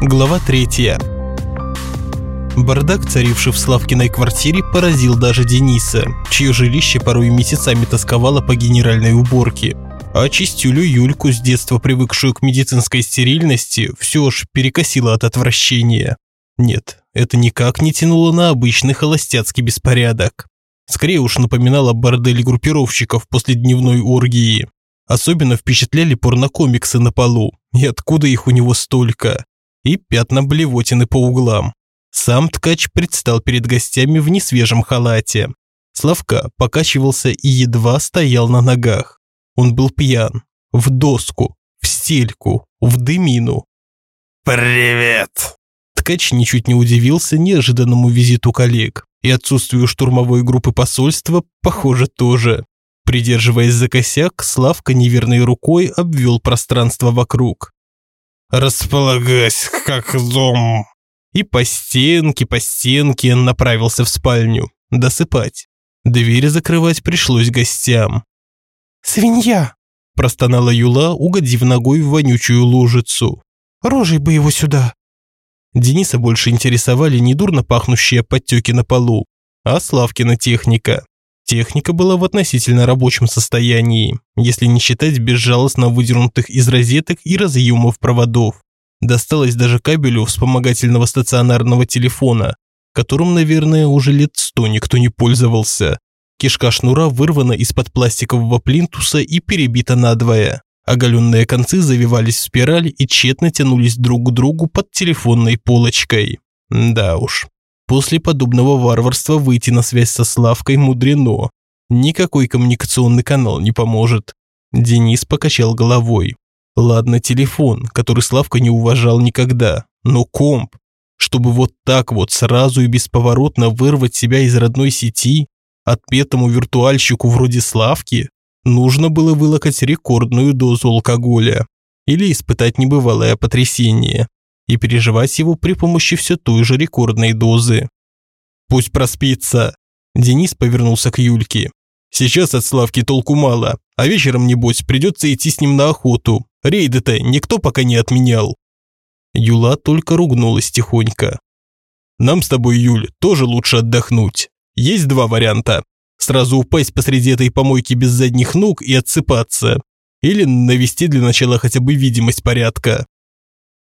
Глава 3. Бардак, царивший в Славкиной квартире, поразил даже Дениса, чье жилище порой месяцами тосковало по генеральной уборке. А чистюлю Юльку, с детства привыкшую к медицинской стерильности, все ж перекосило от отвращения. Нет, это никак не тянуло на обычный холостяцкий беспорядок. Скорее уж напоминало бордель группировщиков после дневной оргии. Особенно впечатляли порнокомиксы на полу, и откуда их у него столько, и пятна блевотины по углам. Сам ткач предстал перед гостями в несвежем халате. Славка покачивался и едва стоял на ногах. Он был пьян, в доску, в стельку, в дымину. «Привет!» Ткач ничуть не удивился неожиданному визиту коллег, и отсутствию штурмовой группы посольства, похоже, тоже. Придерживаясь за косяк, Славка неверной рукой обвел пространство вокруг. «Располагайся, как дом!» И по стенке, по стенке направился в спальню. Досыпать. Дверь закрывать пришлось гостям. «Свинья!» – простонала Юла, угодив ногой в вонючую лужицу. «Рожей бы его сюда!» Дениса больше интересовали недурно пахнущие подтеки на полу, а Славкина техника. Техника была в относительно рабочем состоянии, если не считать безжалостно выдернутых из розеток и разъемов проводов. Досталось даже кабелю вспомогательного стационарного телефона, которым, наверное, уже лет сто никто не пользовался. Кишка шнура вырвана из-под пластикового плинтуса и перебита надвое. Оголенные концы завивались в спираль и тщетно тянулись друг к другу под телефонной полочкой. Да уж. После подобного варварства выйти на связь со Славкой мудрено. Никакой коммуникационный канал не поможет. Денис покачал головой. Ладно, телефон, который Славка не уважал никогда, но комп, чтобы вот так вот сразу и бесповоротно вырвать себя из родной сети, отпетому виртуальщику вроде Славки, нужно было вылокать рекордную дозу алкоголя или испытать небывалое потрясение и переживать его при помощи все той же рекордной дозы. «Пусть проспится!» Денис повернулся к Юльке. «Сейчас от Славки толку мало, а вечером, небось, придется идти с ним на охоту. Рейды-то никто пока не отменял». Юла только ругнулась тихонько. «Нам с тобой, Юль, тоже лучше отдохнуть. Есть два варианта. Сразу упасть посреди этой помойки без задних ног и отсыпаться. Или навести для начала хотя бы видимость порядка.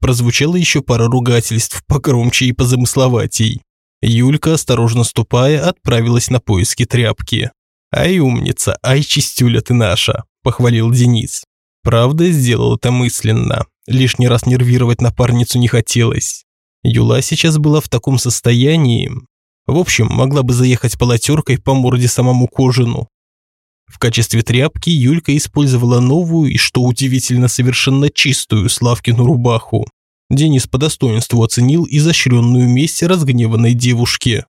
Прозвучало еще пара ругательств, погромче и позамысловатей. Юлька, осторожно ступая, отправилась на поиски тряпки. «Ай, умница, ай, чистюля ты наша», – похвалил Денис. Правда, сделал это мысленно. Лишний раз нервировать напарницу не хотелось. Юла сейчас была в таком состоянии. В общем, могла бы заехать полотеркой по морде самому Кожину. В качестве тряпки Юлька использовала новую и, что удивительно, совершенно чистую Славкину рубаху. Денис по достоинству оценил изощренную месть разгневанной девушки.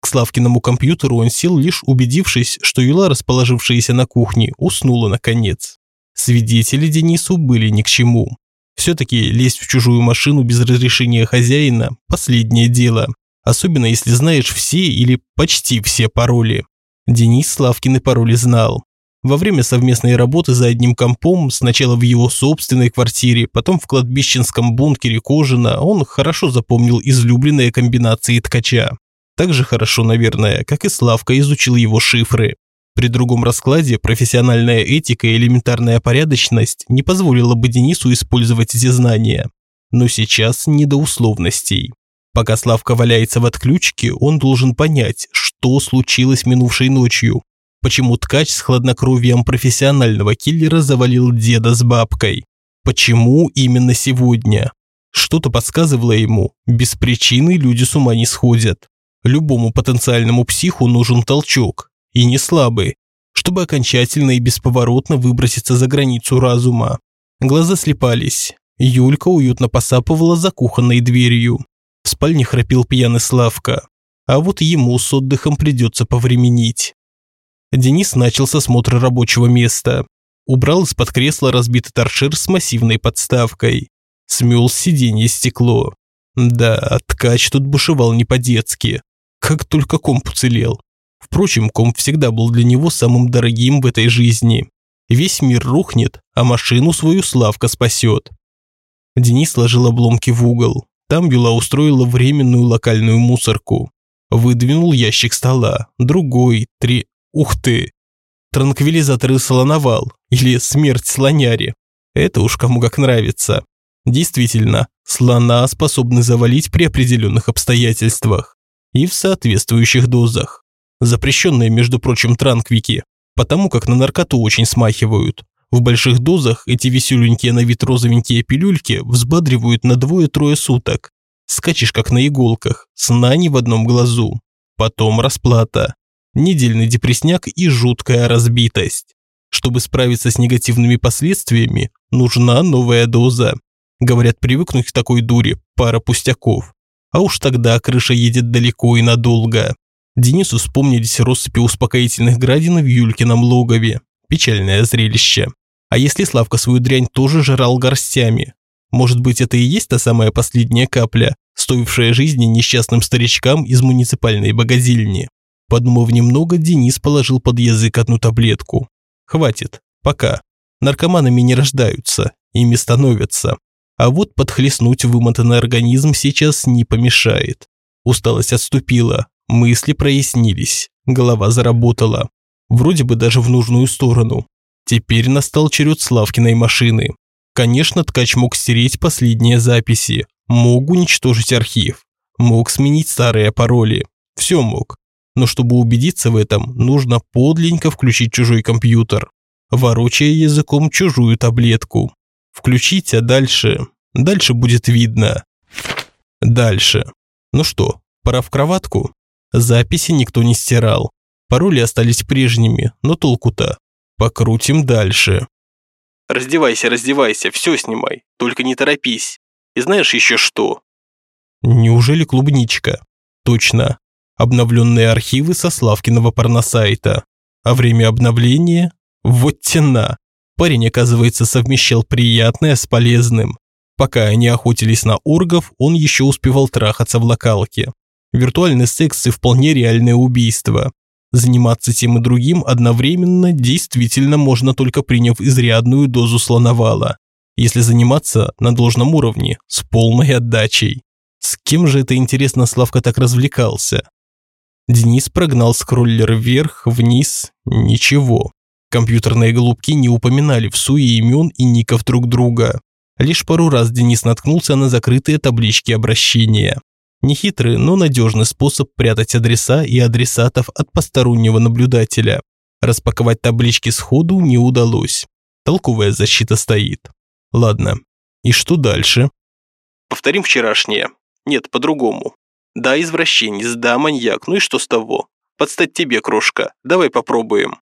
К Славкиному компьютеру он сел, лишь убедившись, что Юла, расположившаяся на кухне, уснула наконец. Свидетели Денису были ни к чему. Все-таки лезть в чужую машину без разрешения хозяина – последнее дело, особенно если знаешь все или почти все пароли. Денис Славкины пароли знал. Во время совместной работы за одним компом, сначала в его собственной квартире, потом в кладбищенском бункере Кожина, он хорошо запомнил излюбленные комбинации ткача. Так же хорошо, наверное, как и Славка изучил его шифры. При другом раскладе профессиональная этика и элементарная порядочность не позволила бы Денису использовать эти знания. Но сейчас не до условностей. Пока Славка валяется в отключке, он должен понять, что случилось минувшей ночью. Почему ткач с хладнокровием профессионального киллера завалил деда с бабкой? Почему именно сегодня? Что-то подсказывало ему, без причины люди с ума не сходят. Любому потенциальному психу нужен толчок, и не слабый, чтобы окончательно и бесповоротно выброситься за границу разума. Глаза слепались. Юлька уютно посапывала за кухонной дверью. В спальне храпел пьяный Славка. А вот ему с отдыхом придется повременить. Денис начал с осмотра рабочего места. Убрал из-под кресла разбитый торшер с массивной подставкой. Смел с сиденья стекло. Да, ткач тут бушевал не по-детски. Как только комп уцелел. Впрочем, комп всегда был для него самым дорогим в этой жизни. Весь мир рухнет, а машину свою Славка спасет. Денис сложил обломки в угол. Там Юла устроила временную локальную мусорку. Выдвинул ящик стола. Другой, три... Ух ты! Транквилизаторы слоновал. Или смерть слоняре. Это уж кому как нравится. Действительно, слона способны завалить при определенных обстоятельствах. И в соответствующих дозах. Запрещенные, между прочим, транквики. Потому как на наркоту очень смахивают. В больших дозах эти веселенькие на вид розовенькие пилюльки взбадривают на двое-трое суток. Скачешь как на иголках, сна не в одном глазу. Потом расплата. Недельный депресняк и жуткая разбитость. Чтобы справиться с негативными последствиями, нужна новая доза. Говорят, привыкнуть к такой дуре – пара пустяков. А уж тогда крыша едет далеко и надолго. Денису вспомнились россыпи успокоительных градин в Юлькином логове. Печальное зрелище. А если Славка свою дрянь тоже жрал горстями? Может быть, это и есть та самая последняя капля, стоившая жизни несчастным старичкам из муниципальной богадельни? Подумав немного, Денис положил под язык одну таблетку. Хватит, пока. Наркоманами не рождаются, ими становятся. А вот подхлестнуть вымотанный организм сейчас не помешает. Усталость отступила, мысли прояснились, голова заработала. Вроде бы даже в нужную сторону. Теперь настал черед Славкиной машины. Конечно, ткач мог стереть последние записи, мог уничтожить архив, мог сменить старые пароли. Все мог. Но чтобы убедиться в этом, нужно подленько включить чужой компьютер, ворочая языком чужую таблетку. Включить, а дальше... Дальше будет видно. Дальше. Ну что, пора в кроватку? Записи никто не стирал. Пароли остались прежними, но толку-то. Покрутим дальше. Раздевайся, раздевайся, все снимай, только не торопись. И знаешь еще что? Неужели клубничка? Точно. Обновленные архивы со Славкиного порносайта. А время обновления? Вот тена. Парень, оказывается, совмещал приятное с полезным. Пока они охотились на оргов, он еще успевал трахаться в локалке. Виртуальный секс и вполне реальное убийство. Заниматься тем и другим одновременно действительно можно только приняв изрядную дозу слоновала. Если заниматься на должном уровне, с полной отдачей. С кем же это интересно Славка так развлекался? Денис прогнал скроллер вверх, вниз, ничего. Компьютерные голубки не упоминали в суе имен и ников друг друга. Лишь пару раз Денис наткнулся на закрытые таблички обращения. Нехитрый, но надежный способ прятать адреса и адресатов от постороннего наблюдателя. Распаковать таблички сходу не удалось. Толковая защита стоит. Ладно, и что дальше? Повторим вчерашнее. Нет, по-другому. Да, извращенец, да, маньяк, ну и что с того? Подстать тебе, крошка, давай попробуем.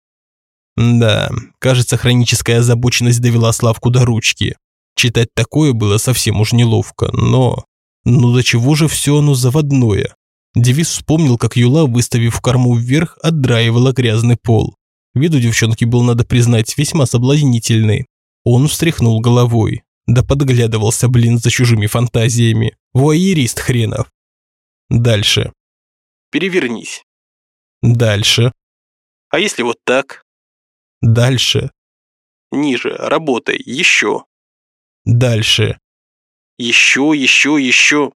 Да, кажется, хроническая озабоченность довела Славку до ручки. Читать такое было совсем уж неловко, но... Ну до чего же все оно заводное? Девиз вспомнил, как Юла, выставив корму вверх, отдраивала грязный пол. Вид у девчонки был, надо признать, весьма соблазнительный. Он встряхнул головой. Да подглядывался, блин, за чужими фантазиями. Вуайерист хренов. Дальше. Перевернись. Дальше. А если вот так? Дальше. Ниже, работай, еще. Дальше. Еще, еще, еще.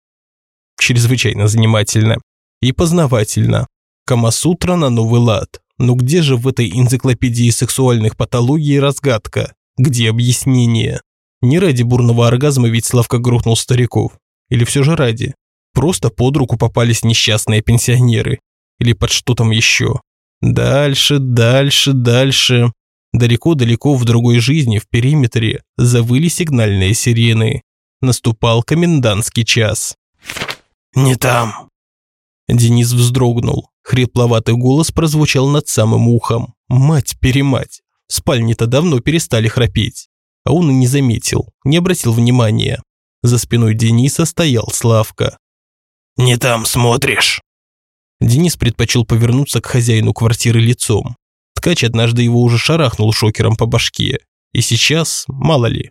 Чрезвычайно занимательно. И познавательно. Камасутра на новый лад. Но где же в этой энциклопедии сексуальных патологий разгадка? Где объяснение? Не ради бурного оргазма ведь Славка грохнул стариков. Или все же ради? Просто под руку попались несчастные пенсионеры. Или под что там еще. Дальше, дальше, дальше. Далеко-далеко в другой жизни, в периметре, завыли сигнальные сирены. Наступал комендантский час. «Не там!» Денис вздрогнул. Хрипловатый голос прозвучал над самым ухом. Мать-перемать. В спальне-то давно перестали храпеть. А он и не заметил, не обратил внимания. За спиной Дениса стоял Славка. «Не там смотришь!» Денис предпочел повернуться к хозяину квартиры лицом. Ткач однажды его уже шарахнул шокером по башке. И сейчас, мало ли.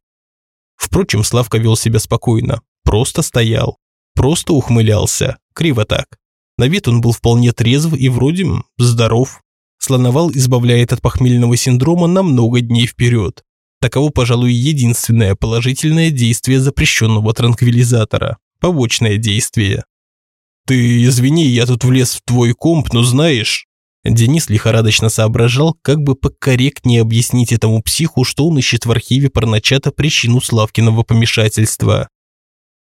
Впрочем, Славка вел себя спокойно. Просто стоял. Просто ухмылялся. Криво так. На вид он был вполне трезв и вроде здоров. Слоновал избавляет от похмельного синдрома на много дней вперед. Таково, пожалуй, единственное положительное действие запрещенного транквилизатора. Побочное действие. «Ты извини, я тут влез в твой комп, но знаешь...» Денис лихорадочно соображал, как бы покорректнее объяснить этому психу, что он ищет в архиве порночата причину Славкиного помешательства.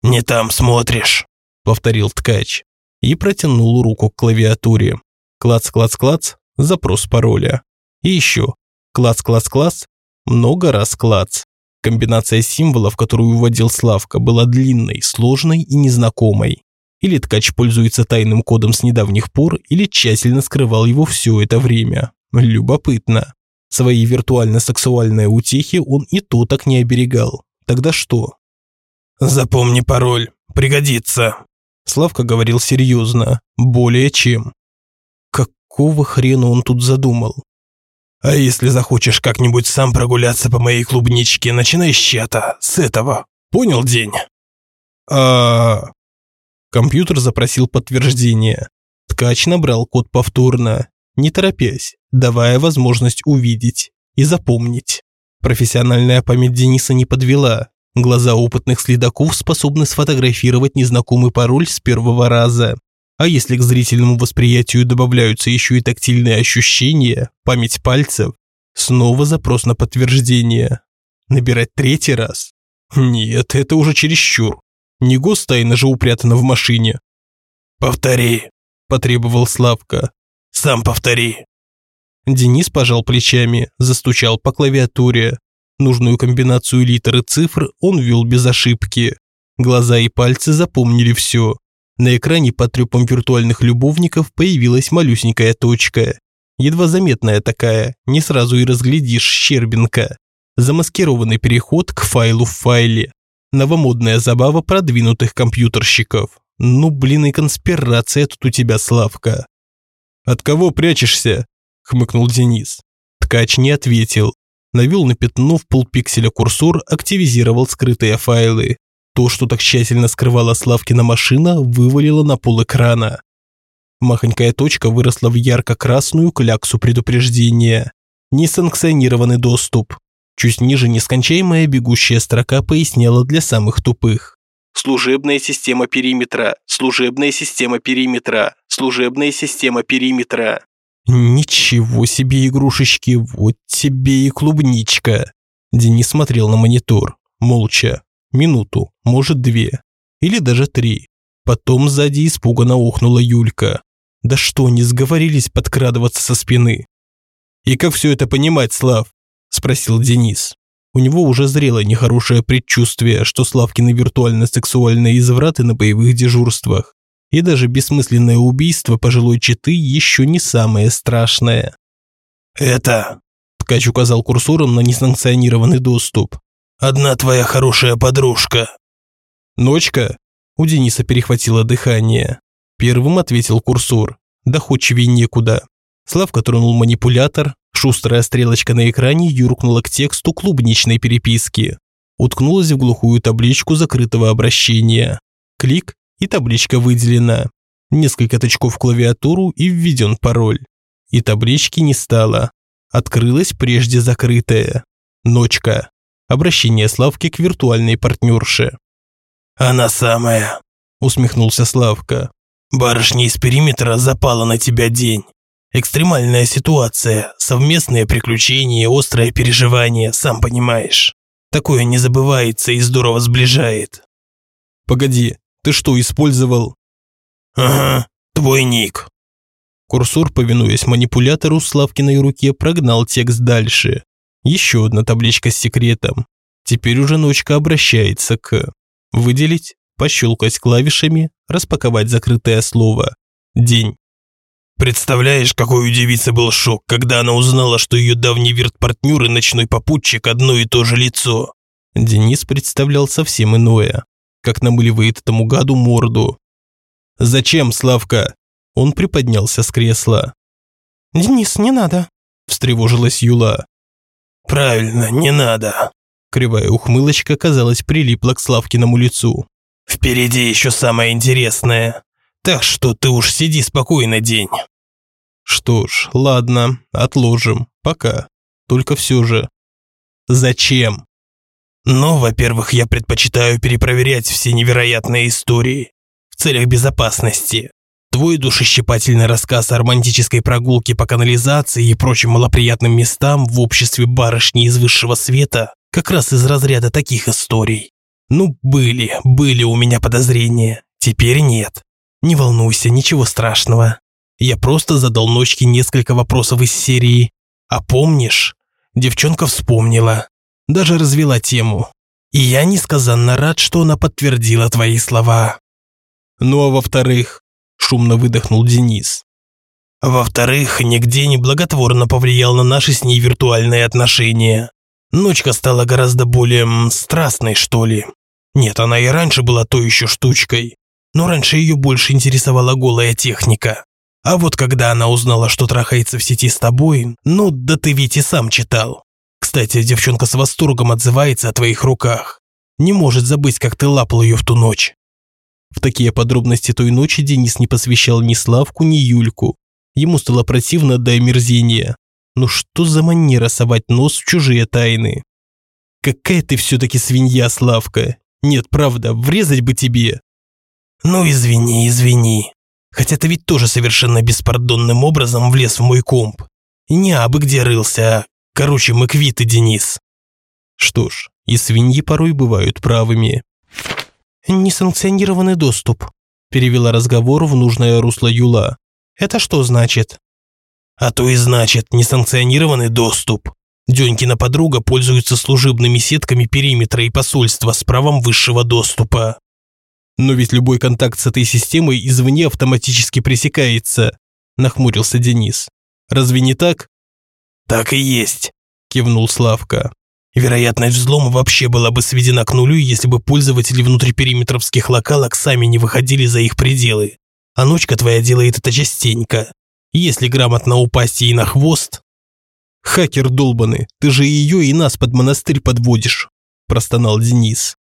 «Не там смотришь», – повторил ткач. И протянул руку к клавиатуре. Клац-клац-клац, запрос пароля. И еще. Клац-клац-клац, много раз клац. Комбинация символов, которую вводил Славка, была длинной, сложной и незнакомой. Или ткач пользуется тайным кодом с недавних пор, или тщательно скрывал его все это время. Любопытно. Свои виртуально-сексуальные утехи он и то так не оберегал. Тогда что? «Запомни пароль. Пригодится». Славка говорил серьезно. Более чем. Какого хрена он тут задумал? А если захочешь как-нибудь сам прогуляться по моей клубничке, начинай с чата, с этого. Понял день? А... Компьютер запросил подтверждение. Ткач набрал код повторно, не торопясь, давая возможность увидеть и запомнить. Профессиональная память Дениса не подвела. Глаза опытных следаков способны сфотографировать незнакомый пароль с первого раза. А если к зрительному восприятию добавляются еще и тактильные ощущения, память пальцев, снова запрос на подтверждение. Набирать третий раз? Нет, это уже чересчур. Не гостайна же упрятана в машине. «Повтори», – потребовал Славка. «Сам повтори». Денис пожал плечами, застучал по клавиатуре. Нужную комбинацию литер и цифр он ввел без ошибки. Глаза и пальцы запомнили все. На экране под трёпом виртуальных любовников появилась малюсенькая точка. Едва заметная такая, не сразу и разглядишь щербинка. Замаскированный переход к файлу в файле. Новомодная забава продвинутых компьютерщиков. Ну, блин, и конспирация тут у тебя, Славка. «От кого прячешься?» – хмыкнул Денис. Ткач не ответил. Навел на пятно в полпикселя курсор, активизировал скрытые файлы. То, что так тщательно скрывала Славкина машина, вывалило на пол экрана. Махонькая точка выросла в ярко-красную кляксу предупреждения. Несанкционированный доступ. Чуть ниже нескончаемая бегущая строка поясняла для самых тупых. Служебная система периметра, служебная система периметра, служебная система периметра. Ничего себе игрушечки, вот тебе и клубничка. Денис смотрел на монитор, молча минуту, может две, или даже три. Потом сзади испуганно ухнула Юлька. Да что, не сговорились подкрадываться со спины? «И как все это понимать, Слав?» – спросил Денис. У него уже зрело нехорошее предчувствие, что Славкины виртуально-сексуальные извраты на боевых дежурствах и даже бессмысленное убийство пожилой четы еще не самое страшное. «Это...» – ткач указал курсором на несанкционированный доступ. Одна твоя хорошая подружка». «Ночка?» У Дениса перехватило дыхание. Первым ответил курсор. Доходчивее некуда. Славка тронул манипулятор, шустрая стрелочка на экране юркнула к тексту клубничной переписки. Уткнулась в глухую табличку закрытого обращения. Клик, и табличка выделена. Несколько тычков в клавиатуру и введен пароль. И таблички не стало. Открылась прежде закрытая. Ночка. Обращение Славки к виртуальной партнерше. «Она самая», – усмехнулся Славка. «Барышня из периметра запала на тебя день. Экстремальная ситуация, совместные приключения, острое переживание, сам понимаешь. Такое не забывается и здорово сближает». «Погоди, ты что, использовал?» «Ага, твой ник». Курсор, повинуясь манипулятору Славкиной руке, прогнал текст дальше. Еще одна табличка с секретом. Теперь уже ночка обращается к выделить, пощелкать клавишами, распаковать закрытое слово. День. Представляешь, какой у девицы был шок, когда она узнала, что ее давний вирт-партнер и ночной попутчик одно и то же лицо. Денис представлял совсем иное, как намыливает этому гаду морду. «Зачем, Славка?» Он приподнялся с кресла. «Денис, не надо», – встревожилась Юла. «Правильно, не надо». Кривая ухмылочка, казалось, прилипла к Славкиному лицу. «Впереди еще самое интересное. Так что ты уж сиди спокойно день». Что ж, ладно, отложим. Пока. Только все же. Зачем? Ну, во-первых, я предпочитаю перепроверять все невероятные истории в целях безопасности. Твой душещипательный рассказ о романтической прогулке по канализации и прочим малоприятным местам в обществе барышни из высшего света как раз из разряда таких историй. Ну, были, были у меня подозрения. Теперь нет. Не волнуйся, ничего страшного. Я просто задал ночке несколько вопросов из серии. А помнишь? Девчонка вспомнила. Даже развела тему. И я несказанно рад, что она подтвердила твои слова. Ну а во-вторых, шумно выдохнул Денис. Во-вторых, нигде не благотворно повлиял на наши с ней виртуальные отношения. Ночка стала гораздо более страстной, что ли. Нет, она и раньше была той еще штучкой но раньше ее больше интересовала голая техника. А вот когда она узнала, что трахается в сети с тобой, ну да ты ведь и сам читал. Кстати, девчонка с восторгом отзывается о твоих руках. Не может забыть, как ты лапал ее в ту ночь. В такие подробности той ночи Денис не посвящал ни Славку, ни Юльку. Ему стало противно до омерзения. Ну что за манера совать нос в чужие тайны? Какая ты все-таки свинья, Славка. Нет, правда, врезать бы тебе. «Ну, извини, извини. Хотя ты ведь тоже совершенно беспардонным образом влез в мой комп. И не абы где рылся, а, короче, мы квиты, Денис». Что ж, и свиньи порой бывают правыми. «Несанкционированный доступ», – перевела разговор в нужное русло Юла. «Это что значит?» «А то и значит несанкционированный доступ. Дёнькина подруга пользуется служебными сетками периметра и посольства с правом высшего доступа. Но ведь любой контакт с этой системой извне автоматически пресекается, нахмурился Денис. Разве не так? Так и есть, кивнул Славка. Вероятность взлома вообще была бы сведена к нулю, если бы пользователи внутрипериметровских локалок сами не выходили за их пределы. А ночка твоя делает это частенько. Если грамотно упасть ей на хвост... «Хакер долбанный, ты же ее и нас под монастырь подводишь», – простонал Денис.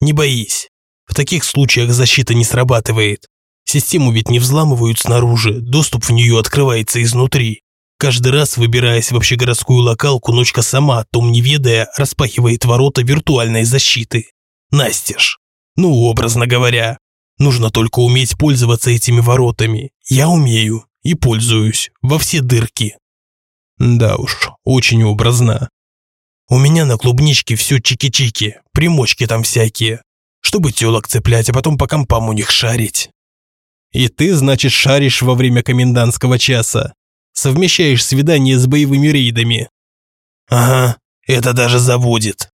«Не боись, в таких случаях защита не срабатывает. Систему ведь не взламывают снаружи, доступ в нее открывается изнутри. Каждый раз, выбираясь в общегородскую локалку, ночка сама, том не ведая, распахивает ворота виртуальной защиты. Настежь. Ну, образно говоря. Нужно только уметь пользоваться этими воротами. Я умею и пользуюсь во все дырки. Да уж, очень образно. У меня на клубничке все чики-чики, примочки там всякие чтобы тёлок цеплять, а потом по компам у них шарить. И ты, значит, шаришь во время комендантского часа. Совмещаешь свидание с боевыми рейдами. Ага, это даже заводит.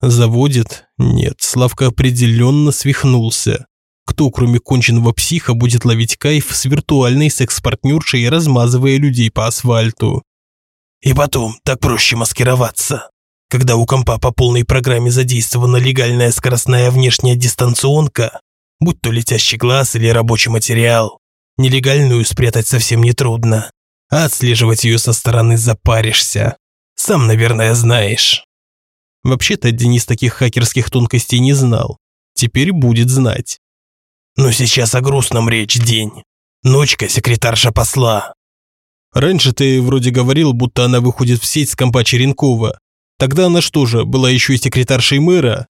Заводит? Нет, Славка определенно свихнулся. Кто, кроме конченного психа, будет ловить кайф с виртуальной секс-партнершей, размазывая людей по асфальту? И потом, так проще маскироваться. Когда у компа по полной программе задействована легальная скоростная внешняя дистанционка, будь то летящий глаз или рабочий материал, нелегальную спрятать совсем нетрудно, а отслеживать ее со стороны запаришься. Сам, наверное, знаешь. Вообще-то Денис таких хакерских тонкостей не знал. Теперь будет знать. Но сейчас о грустном речь день. Ночка секретарша посла. Раньше ты вроде говорил, будто она выходит в сеть с компа Черенкова. Тогда она что же, была еще и секретаршей мэра?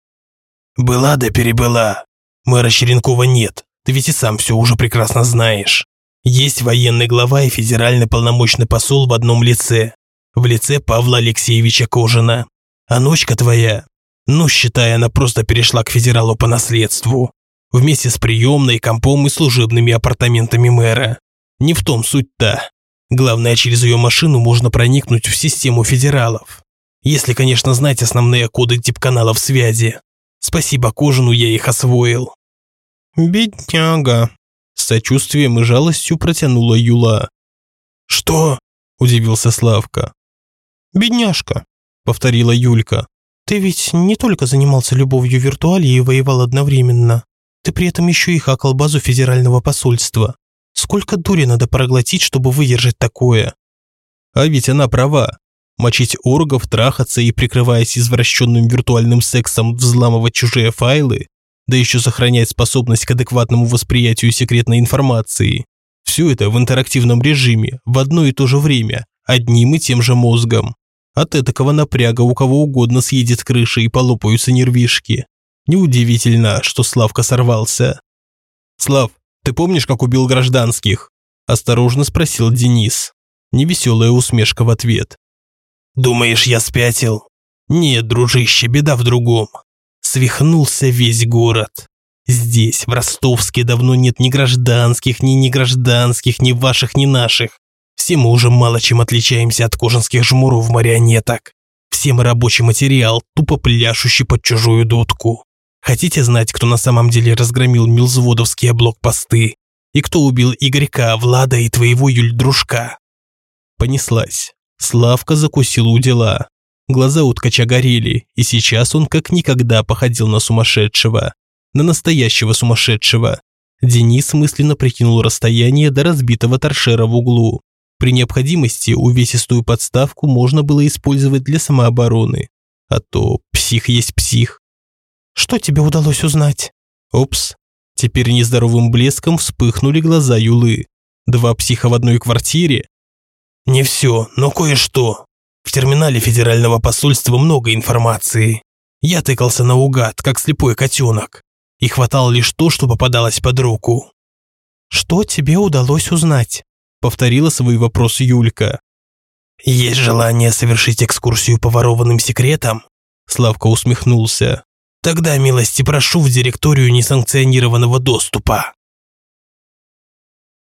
Была да перебыла. Мэра Черенкова нет, ты ведь и сам все уже прекрасно знаешь. Есть военный глава и федеральный полномочный посол в одном лице. В лице Павла Алексеевича Кожина. А ночка твоя, ну, считай, она просто перешла к федералу по наследству. Вместе с приемной, компом и служебными апартаментами мэра. Не в том суть-то. Главное, через ее машину можно проникнуть в систему федералов. Если, конечно, знать основные коды тип-каналов связи. Спасибо Кожину, я их освоил. Бедняга. С сочувствием и жалостью протянула Юла. Что? Удивился Славка. Бедняжка, повторила Юлька. Ты ведь не только занимался любовью виртуали и воевал одновременно. Ты при этом еще и хакал базу федерального посольства. Сколько дури надо проглотить, чтобы выдержать такое? А ведь она права мочить оргов, трахаться и, прикрываясь извращенным виртуальным сексом, взламывать чужие файлы, да еще сохранять способность к адекватному восприятию секретной информации. Все это в интерактивном режиме, в одно и то же время, одним и тем же мозгом. От этакого напряга у кого угодно съедет крыша и полопаются нервишки. Неудивительно, что Славка сорвался. «Слав, ты помнишь, как убил гражданских?» – осторожно спросил Денис. Невеселая усмешка в ответ. «Думаешь, я спятил?» «Нет, дружище, беда в другом. Свихнулся весь город. Здесь, в Ростовске, давно нет ни гражданских, ни негражданских, ни ваших, ни наших. Все мы уже мало чем отличаемся от кожанских жмуров-марионеток. Все мы рабочий материал, тупо пляшущий под чужую дудку. Хотите знать, кто на самом деле разгромил милзводовские блокпосты? И кто убил Игорька, Влада и твоего Юль-дружка?» Понеслась. Славка закусил у дела. Глаза у ткача горели, и сейчас он как никогда походил на сумасшедшего. На настоящего сумасшедшего. Денис мысленно прикинул расстояние до разбитого торшера в углу. При необходимости увесистую подставку можно было использовать для самообороны. А то псих есть псих. «Что тебе удалось узнать?» Опс. Теперь нездоровым блеском вспыхнули глаза Юлы. Два психа в одной квартире? «Не все, но кое-что. В терминале федерального посольства много информации. Я тыкался наугад, как слепой котенок, и хватал лишь то, что попадалось под руку». «Что тебе удалось узнать?» повторила свой вопрос Юлька. «Есть желание совершить экскурсию по ворованным секретам?» Славка усмехнулся. «Тогда милости прошу в директорию несанкционированного доступа».